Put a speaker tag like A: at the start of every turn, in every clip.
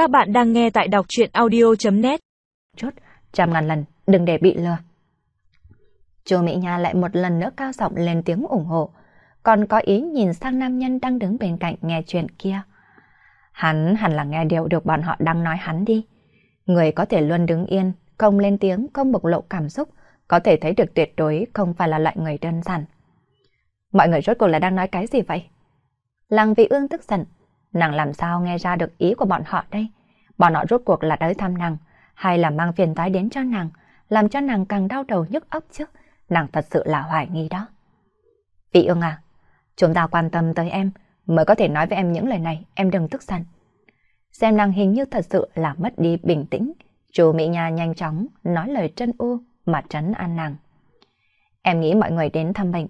A: Các bạn đang nghe tại đọc chuyện audio.net
B: Chút, trăm ngàn lần, đừng để bị lừa. Chu Mỹ Nha lại một lần nữa cao giọng lên tiếng ủng hộ, còn có ý nhìn sang nam nhân đang đứng bên cạnh nghe chuyện kia. Hắn hẳn là nghe điều được bọn họ đang nói hắn đi. Người có thể luôn đứng yên, không lên tiếng, không bộc lộ cảm xúc, có thể thấy được tuyệt đối không phải là loại người đơn giản. Mọi người rốt cuộc là đang nói cái gì vậy? Lăng vị ương tức giận, nàng làm sao nghe ra được ý của bọn họ đây? Bọn họ rốt cuộc là tới thăm nàng, hay là mang phiền toái đến cho nàng, làm cho nàng càng đau đầu nhức óc chứ? Nàng thật sự là hoài nghi đó. Vị ương à, chúng ta quan tâm tới em, mới có thể nói với em những lời này, em đừng tức giận. Xem nàng hình như thật sự là mất đi bình tĩnh, chú Mỹ Nha nhanh chóng nói lời trân u mà trấn an nàng. Em nghĩ mọi người đến thăm bệnh,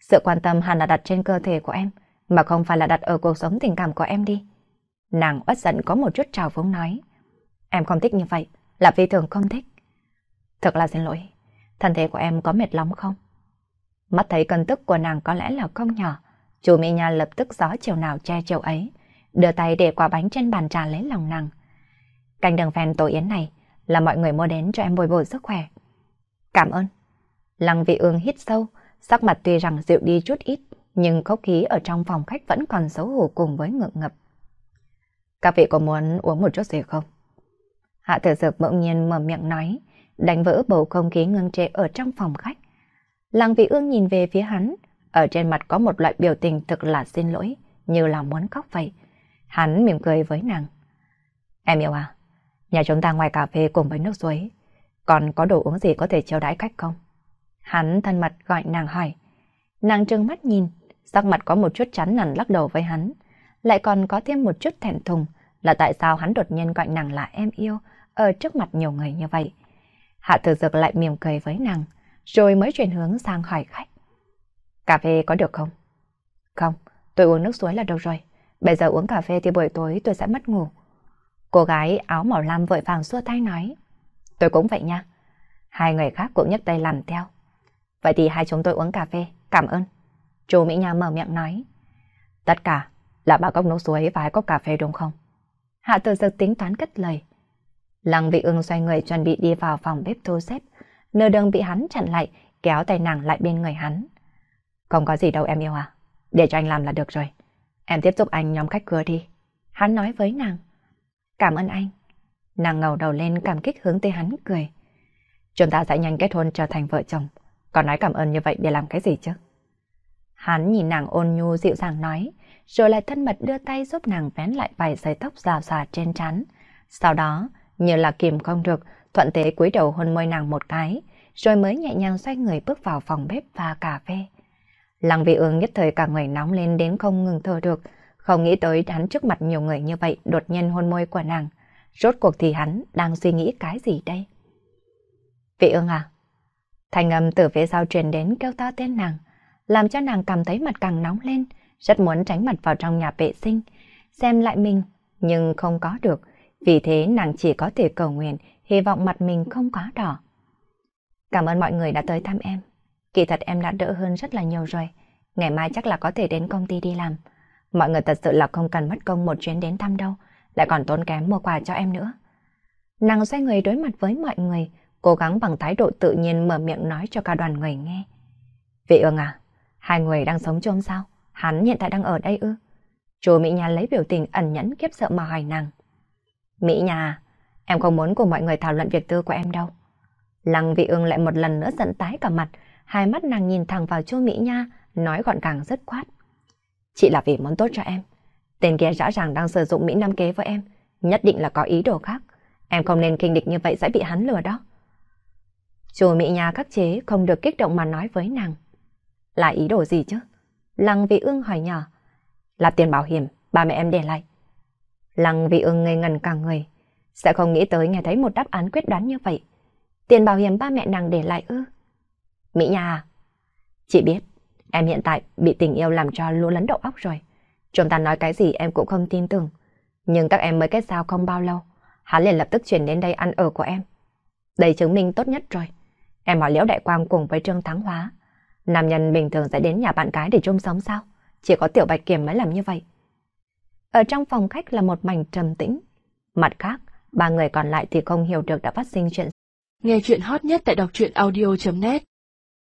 B: sự quan tâm hẳn là đặt trên cơ thể của em, mà không phải là đặt ở cuộc sống tình cảm của em đi. Nàng bất giận có một chút trào phúng nói. Em không thích như vậy, là vì thường không thích. Thật là xin lỗi, thân thể của em có mệt lắm không? Mắt thấy cân tức của nàng có lẽ là không nhỏ, chủ Mỹ Nha lập tức gió chiều nào che chiều ấy, đưa tay để quả bánh trên bàn trà lấy lòng nàng. Canh đường phèn tổ yến này là mọi người mua đến cho em bồi bổ sức khỏe. Cảm ơn. Lăng vị ương hít sâu, sắc mặt tuy rằng dịu đi chút ít, nhưng khốc khí ở trong phòng khách vẫn còn xấu hổ cùng với ngượng ngập. Các vị có muốn uống một chút gì không? Hạ tử dược bỗng nhiên mở miệng nói, đánh vỡ bầu không khí ngưng trệ ở trong phòng khách. Làng vị ương nhìn về phía hắn, ở trên mặt có một loại biểu tình thực là xin lỗi, như là muốn khóc vậy. Hắn mỉm cười với nàng. Em yêu à, nhà chúng ta ngoài cà phê cùng với nước suối, còn có đồ uống gì có thể chiêu đãi khách không? Hắn thân mật gọi nàng hỏi. Nàng trừng mắt nhìn, sắc mặt có một chút chán nản lắc đầu với hắn. Lại còn có thêm một chút thẹn thùng là tại sao hắn đột nhiên gọi nàng là em yêu ở trước mặt nhiều người như vậy. Hạ tử dược lại mỉm cười với nàng, rồi mới chuyển hướng sang hỏi khách. Cà phê có được không? Không, tôi uống nước suối là được rồi. Bây giờ uống cà phê thì buổi tối tôi sẽ mất ngủ. Cô gái áo màu lam vội vàng xua tay nói. Tôi cũng vậy nha. Hai người khác cũng nhấc tay làm theo. Vậy thì hai chúng tôi uống cà phê, cảm ơn. Chú Mỹ Nha mở miệng nói. Tất cả là ba cốc nước suối và hai cốc cà phê đúng không? Hạ tử dực tính toán cất lời. Lăng vị ưng xoay người chuẩn bị đi vào phòng bếp thu xếp. Nửa đường bị hắn chặn lại, kéo tay nàng lại bên người hắn. Không có gì đâu em yêu à. Để cho anh làm là được rồi. Em tiếp tục anh nhóm khách cửa đi. Hắn nói với nàng. Cảm ơn anh. Nàng ngầu đầu lên cảm kích hướng tới hắn cười. Chúng ta sẽ nhanh kết hôn trở thành vợ chồng. Còn nói cảm ơn như vậy để làm cái gì chứ? Hắn nhìn nàng ôn nhu dịu dàng nói, rồi lại thân mật đưa tay giúp nàng vén lại vài sợi tóc rào rà trên trán. Sau đó, như là kìm không được, thuận thế cúi đầu hôn môi nàng một cái, rồi mới nhẹ nhàng xoay người bước vào phòng bếp và cà phê. Lăng vị ương nhất thời cả người nóng lên đến không ngừng thở được, không nghĩ tới hắn trước mặt nhiều người như vậy đột nhiên hôn môi của nàng. Rốt cuộc thì hắn đang suy nghĩ cái gì đây? Vị ương à? Thành âm từ phía sau truyền đến kêu to tên nàng, làm cho nàng cảm thấy mặt càng nóng lên, rất muốn tránh mặt vào trong nhà vệ sinh, xem lại mình, nhưng không có được, vì thế nàng chỉ có thể cầu nguyện, hy vọng mặt mình không quá đỏ. Cảm ơn mọi người đã tới thăm em. Kỳ thật em đã đỡ hơn rất là nhiều rồi. Ngày mai chắc là có thể đến công ty đi làm. Mọi người thật sự là không cần mất công một chuyến đến thăm đâu, lại còn tốn kém mua quà cho em nữa. Nàng xoay người đối mặt với mọi người, cố gắng bằng thái độ tự nhiên mở miệng nói cho cả đoàn người nghe. Vị ương à, hai người đang sống chung sao? Hắn hiện tại đang ở đây ư? Chú Mỹ Nhà lấy biểu tình ẩn nhẫn kiếp sợ mà hỏi nàng. Mỹ Nhà, em không muốn cùng mọi người thảo luận việc tư của em đâu. Lăng vị ương lại một lần nữa giận tái cả mặt, hai mắt nàng nhìn thẳng vào chú Mỹ Nha, nói gọn gàng rất quát. Chỉ là vì muốn tốt cho em. Tên kia rõ ràng đang sử dụng Mỹ Nam kế với em, nhất định là có ý đồ khác. Em không nên kinh địch như vậy sẽ bị hắn lừa đó. Chú Mỹ Nha khắc chế không được kích động mà nói với nàng. Là ý đồ gì chứ? Lăng vị ương hỏi nhỏ. Là tiền bảo hiểm, ba mẹ em để lại. Lăng vị ương ngây ngần cả người. Sẽ không nghĩ tới nghe thấy một đáp án quyết đoán như vậy. Tiền bảo hiểm ba mẹ nàng để lại ư? Mỹ Nha à? Chị biết, em hiện tại bị tình yêu làm cho lúa lấn đầu óc rồi. Chúng ta nói cái gì em cũng không tin tưởng. Nhưng các em mới kết giao không bao lâu. Hắn liền lập tức chuyển đến đây ăn ở của em. Đây chứng minh tốt nhất rồi. Em hỏi Liễu Đại Quang cùng với Trương Thắng Hóa. Nam nhân bình thường sẽ đến nhà bạn gái để chung sống sao? Chỉ có Tiểu Bạch Kiểm mới làm như vậy. Ở trong phòng khách là một mảnh trầm tĩnh. Mặt khác, ba người còn lại thì không hiểu được đã phát sinh chuyện.
A: Nghe chuyện hot nhất tại đọc truyện audio.net